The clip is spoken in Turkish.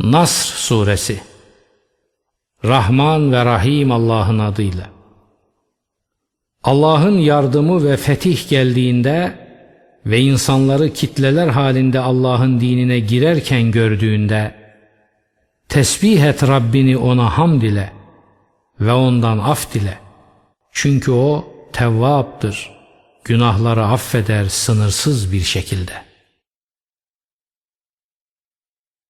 Nasr Suresi Rahman ve Rahim Allah'ın adıyla Allah'ın yardımı ve fetih geldiğinde ve insanları kitleler halinde Allah'ın dinine girerken gördüğünde tesbih et Rabbini ona hamd ile ve ondan af dile. Çünkü o tevvaptır, günahları affeder sınırsız bir şekilde.''